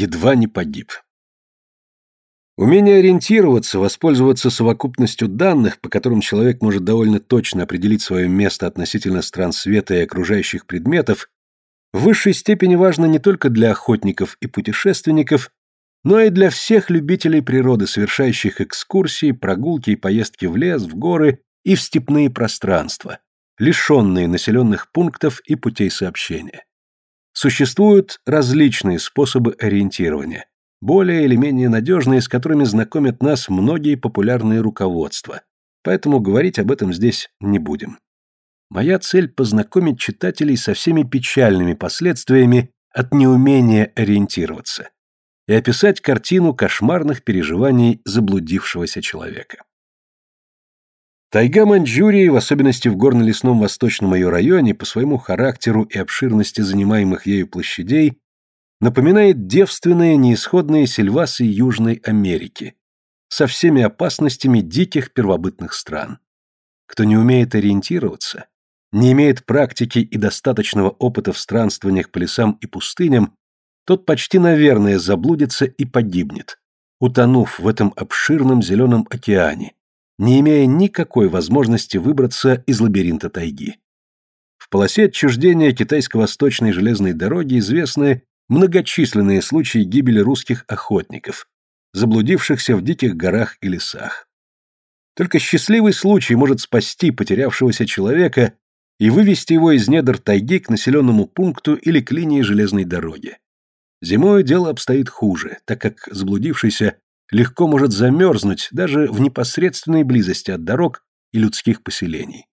едва не погиб. Умение ориентироваться, воспользоваться совокупностью данных, по которым человек может довольно точно определить свое место относительно стран света и окружающих предметов, в высшей степени важно не только для охотников и путешественников, но и для всех любителей природы, совершающих экскурсии, прогулки и поездки в лес, в горы и в степные пространства, лишенные населенных пунктов и путей сообщения. Существуют различные способы ориентирования более или менее надежные, с которыми знакомят нас многие популярные руководства, поэтому говорить об этом здесь не будем. Моя цель – познакомить читателей со всеми печальными последствиями от неумения ориентироваться и описать картину кошмарных переживаний заблудившегося человека. Тайга Маньчжурии, в особенности в горно-лесном восточном ее районе, по своему характеру и обширности занимаемых ею площадей, напоминает девственные неисходные сельвасы Южной Америки со всеми опасностями диких первобытных стран. Кто не умеет ориентироваться, не имеет практики и достаточного опыта в странствованиях по лесам и пустыням, тот почти, наверное, заблудится и погибнет, утонув в этом обширном зеленом океане, не имея никакой возможности выбраться из лабиринта тайги. В полосе отчуждения китайско-восточной железной дороги известны многочисленные случаи гибели русских охотников, заблудившихся в диких горах и лесах. Только счастливый случай может спасти потерявшегося человека и вывести его из недр тайги к населенному пункту или к линии железной дороги. Зимой дело обстоит хуже, так как заблудившийся легко может замерзнуть даже в непосредственной близости от дорог и людских поселений.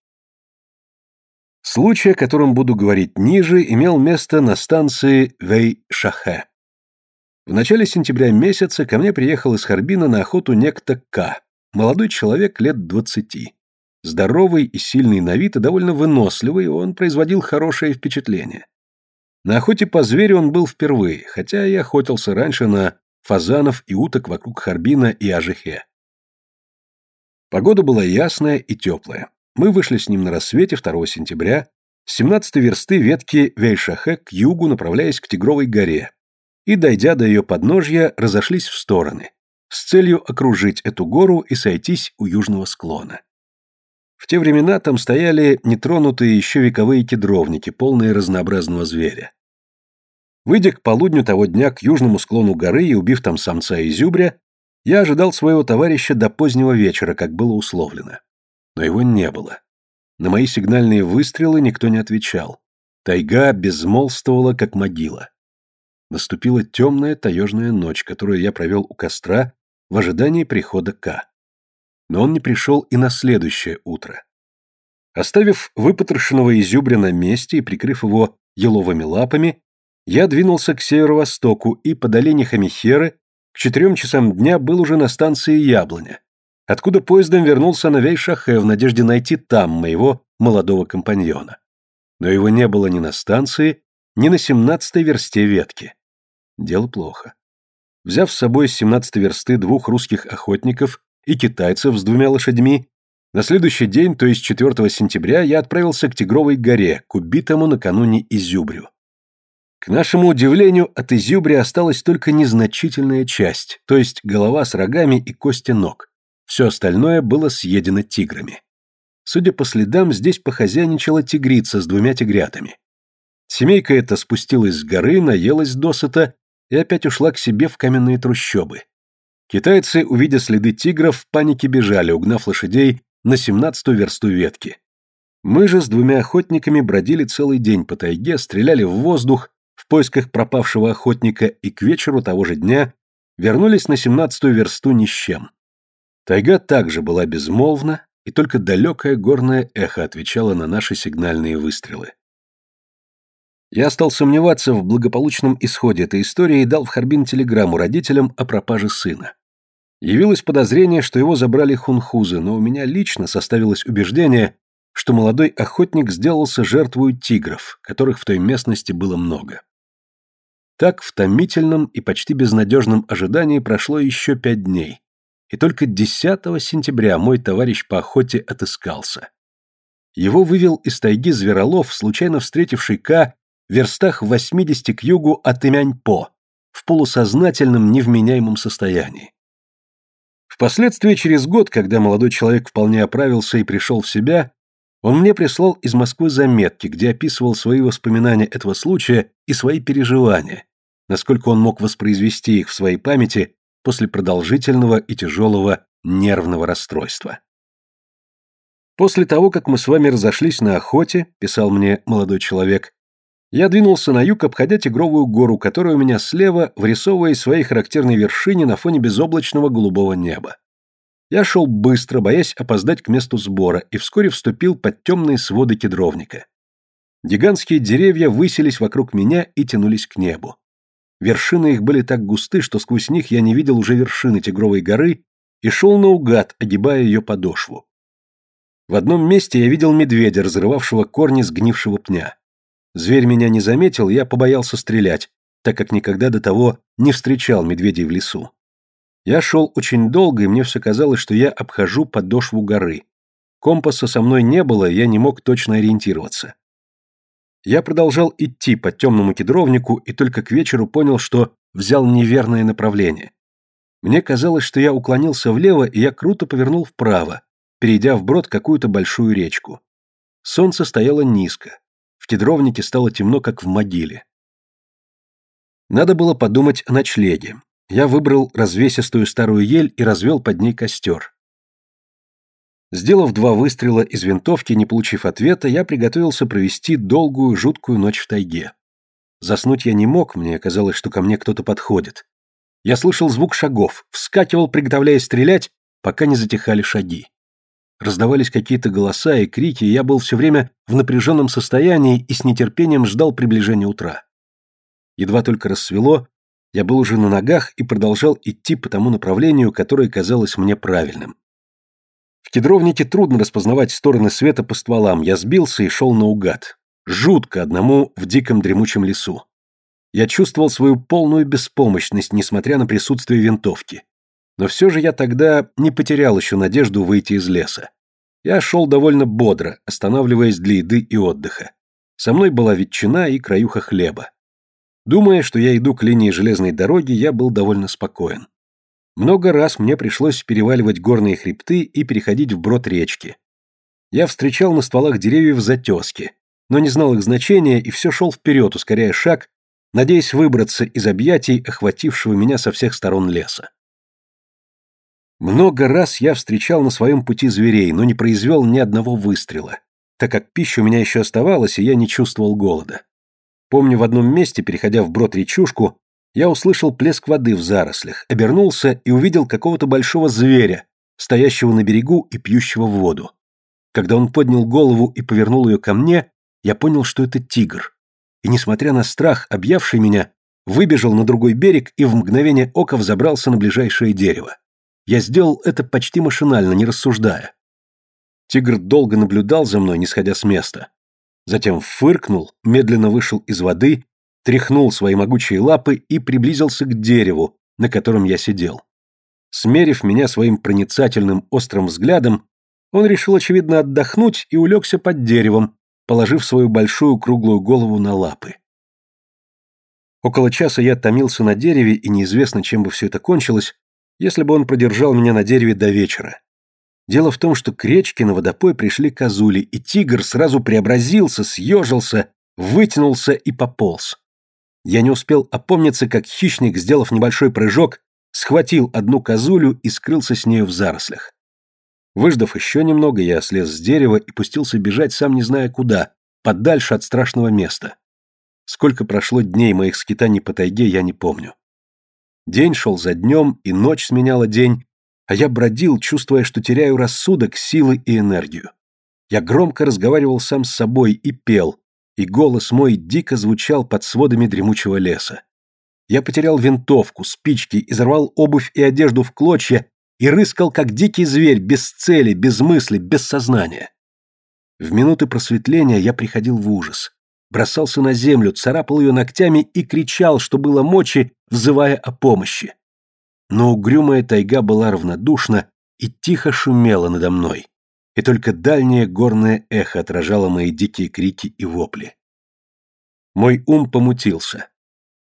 Случай, о котором буду говорить ниже, имел место на станции Вэй-Шахе. В начале сентября месяца ко мне приехал из Харбина на охоту некто К, молодой человек лет двадцати. Здоровый и сильный на вид и довольно выносливый, он производил хорошее впечатление. На охоте по зверю он был впервые, хотя и охотился раньше на фазанов и уток вокруг Харбина и Ажихе. Погода была ясная и теплая. Мы вышли с ним на рассвете 2 сентября с 17 версты ветки Вейшахе к югу, направляясь к Тигровой горе, и, дойдя до ее подножья, разошлись в стороны, с целью окружить эту гору и сойтись у южного склона. В те времена там стояли нетронутые еще вековые кедровники, полные разнообразного зверя. Выйдя к полудню того дня к южному склону горы и убив там самца и зюбря, я ожидал своего товарища до позднего вечера, как было условлено но его не было. На мои сигнальные выстрелы никто не отвечал. Тайга безмолвствовала, как могила. Наступила темная таежная ночь, которую я провел у костра в ожидании прихода К. Но он не пришел и на следующее утро. Оставив выпотрошенного изюбря на месте и прикрыв его еловыми лапами, я двинулся к северо-востоку и по долине Хамихеры к четырем часам дня был уже на станции Яблоня, откуда поездом вернулся на Вейшахе в надежде найти там моего молодого компаньона. Но его не было ни на станции, ни на семнадцатой версте ветки. Дело плохо. Взяв с собой с семнадцатой версты двух русских охотников и китайцев с двумя лошадьми, на следующий день, то есть 4 сентября, я отправился к Тигровой горе, к убитому накануне Изюбрю. К нашему удивлению, от Изюбря осталась только незначительная часть, то есть голова с рогами и кости ног. Все остальное было съедено тиграми. Судя по следам, здесь похозяйничала тигрица с двумя тигрятами. Семейка эта спустилась с горы, наелась досыта и опять ушла к себе в каменные трущобы. Китайцы, увидя следы тигров, в панике бежали, угнав лошадей на семнадцатую версту ветки. Мы же с двумя охотниками бродили целый день по тайге, стреляли в воздух поисках пропавшего охотника и к вечеру того же дня вернулись на семнадцатую версту ни с чем. Тайга также была безмолвна, и только далекое горное эхо отвечало на наши сигнальные выстрелы. Я стал сомневаться в благополучном исходе этой истории и дал в Харбин телеграмму родителям о пропаже сына. Явилось подозрение, что его забрали хунхузы, но у меня лично составилось убеждение, что молодой охотник сделался жертвой тигров, которых в той местности было много. Так в томительном и почти безнадежном ожидании прошло еще пять дней, и только 10 сентября мой товарищ по охоте отыскался. Его вывел из тайги зверолов, случайно встретивший К в верстах в 80 к югу от Имянь-По, в полусознательном, невменяемом состоянии. Впоследствии, через год, когда молодой человек вполне оправился и пришел в себя, он мне прислал из Москвы заметки, где описывал свои воспоминания этого случая и свои переживания, насколько он мог воспроизвести их в своей памяти после продолжительного и тяжелого нервного расстройства. После того, как мы с вами разошлись на охоте, писал мне молодой человек, я двинулся на юг, обходя Тигровую гору, которая у меня слева, вырисовывая своей характерной вершине на фоне безоблачного голубого неба. Я шел быстро, боясь опоздать к месту сбора, и вскоре вступил под темные своды кедровника. Гигантские деревья высились вокруг меня и тянулись к небу. Вершины их были так густы, что сквозь них я не видел уже вершины Тигровой горы и шел наугад, огибая ее подошву. В одном месте я видел медведя, разрывавшего корни сгнившего пня. Зверь меня не заметил, я побоялся стрелять, так как никогда до того не встречал медведей в лесу. Я шел очень долго, и мне все казалось, что я обхожу подошву горы. Компаса со мной не было, я не мог точно ориентироваться. Я продолжал идти по темному кедровнику и только к вечеру понял, что взял неверное направление. Мне казалось, что я уклонился влево, и я круто повернул вправо, перейдя вброд какую-то большую речку. Солнце стояло низко. В кедровнике стало темно, как в могиле. Надо было подумать о ночлеге. Я выбрал развесистую старую ель и развел под ней костер. Сделав два выстрела из винтовки, не получив ответа, я приготовился провести долгую, жуткую ночь в тайге. Заснуть я не мог, мне казалось, что ко мне кто-то подходит. Я слышал звук шагов, вскакивал, приготовляясь стрелять, пока не затихали шаги. Раздавались какие-то голоса и крики, и я был все время в напряженном состоянии и с нетерпением ждал приближения утра. Едва только рассвело, я был уже на ногах и продолжал идти по тому направлению, которое казалось мне правильным. В кедровнике трудно распознавать стороны света по стволам, я сбился и шел наугад. Жутко одному в диком дремучем лесу. Я чувствовал свою полную беспомощность, несмотря на присутствие винтовки. Но все же я тогда не потерял еще надежду выйти из леса. Я шел довольно бодро, останавливаясь для еды и отдыха. Со мной была ветчина и краюха хлеба. Думая, что я иду к линии железной дороги, я был довольно спокоен. Много раз мне пришлось переваливать горные хребты и переходить вброд речки. Я встречал на стволах деревьев затески, но не знал их значения и все шел вперед, ускоряя шаг, надеясь выбраться из объятий, охватившего меня со всех сторон леса. Много раз я встречал на своем пути зверей, но не произвел ни одного выстрела, так как пища у меня еще оставалась, и я не чувствовал голода. Помню, в одном месте, переходя вброд речушку, я услышал плеск воды в зарослях, обернулся и увидел какого-то большого зверя, стоящего на берегу и пьющего в воду. Когда он поднял голову и повернул ее ко мне, я понял, что это тигр. И, несмотря на страх, объявший меня, выбежал на другой берег и в мгновение ока взобрался на ближайшее дерево. Я сделал это почти машинально, не рассуждая. Тигр долго наблюдал за мной, не сходя с места. Затем фыркнул, медленно вышел из воды тряхнул свои могучие лапы и приблизился к дереву, на котором я сидел. Смерив меня своим проницательным острым взглядом, он решил, очевидно, отдохнуть и улегся под деревом, положив свою большую круглую голову на лапы. Около часа я томился на дереве, и неизвестно, чем бы все это кончилось, если бы он продержал меня на дереве до вечера. Дело в том, что к речке на водопой пришли козули, и тигр сразу преобразился, съежился, вытянулся и пополз. Я не успел опомниться, как хищник, сделав небольшой прыжок, схватил одну козулю и скрылся с нею в зарослях. Выждав еще немного, я слез с дерева и пустился бежать, сам не зная куда, подальше от страшного места. Сколько прошло дней моих скитаний по тайге, я не помню. День шел за днем, и ночь сменяла день, а я бродил, чувствуя, что теряю рассудок, силы и энергию. Я громко разговаривал сам с собой и пел, и голос мой дико звучал под сводами дремучего леса. Я потерял винтовку, спички, изорвал обувь и одежду в клочья и рыскал, как дикий зверь, без цели, без мысли, без сознания. В минуты просветления я приходил в ужас. Бросался на землю, царапал ее ногтями и кричал, что было мочи, взывая о помощи. Но угрюмая тайга была равнодушна и тихо шумела надо мной и только дальнее горное эхо отражало мои дикие крики и вопли. Мой ум помутился.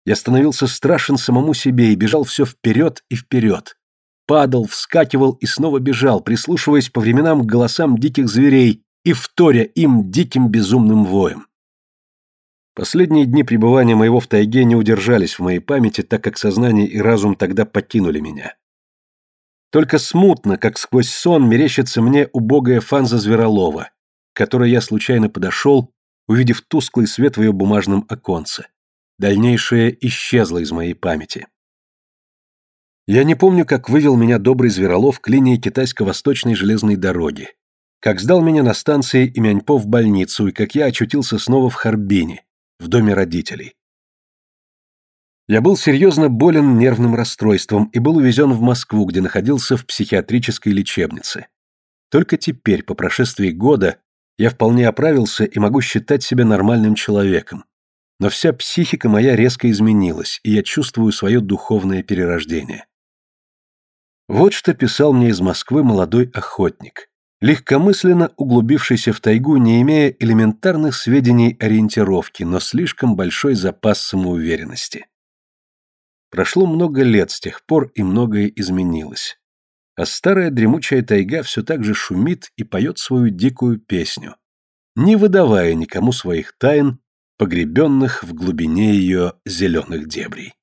Я становился страшен самому себе и бежал все вперед и вперед. Падал, вскакивал и снова бежал, прислушиваясь по временам к голосам диких зверей и вторя им диким безумным воем. Последние дни пребывания моего в тайге не удержались в моей памяти, так как сознание и разум тогда покинули меня. Только смутно, как сквозь сон, мерещится мне убогая фанза Зверолова, к которой я случайно подошел, увидев тусклый свет в ее бумажном оконце. Дальнейшее исчезло из моей памяти. Я не помню, как вывел меня добрый Зверолов к линии китайско-восточной железной дороги, как сдал меня на станции Имяньпо в больницу и как я очутился снова в Харбине, в доме родителей. Я был серьезно болен нервным расстройством и был увезен в Москву, где находился в психиатрической лечебнице. Только теперь, по прошествии года, я вполне оправился и могу считать себя нормальным человеком. Но вся психика моя резко изменилась, и я чувствую свое духовное перерождение. Вот что писал мне из Москвы молодой охотник легкомысленно углубившийся в тайгу, не имея элементарных сведений ориентировки, но слишком большой запас самоуверенности. Прошло много лет с тех пор, и многое изменилось. А старая дремучая тайга все так же шумит и поет свою дикую песню, не выдавая никому своих тайн, погребенных в глубине ее зеленых дебрей.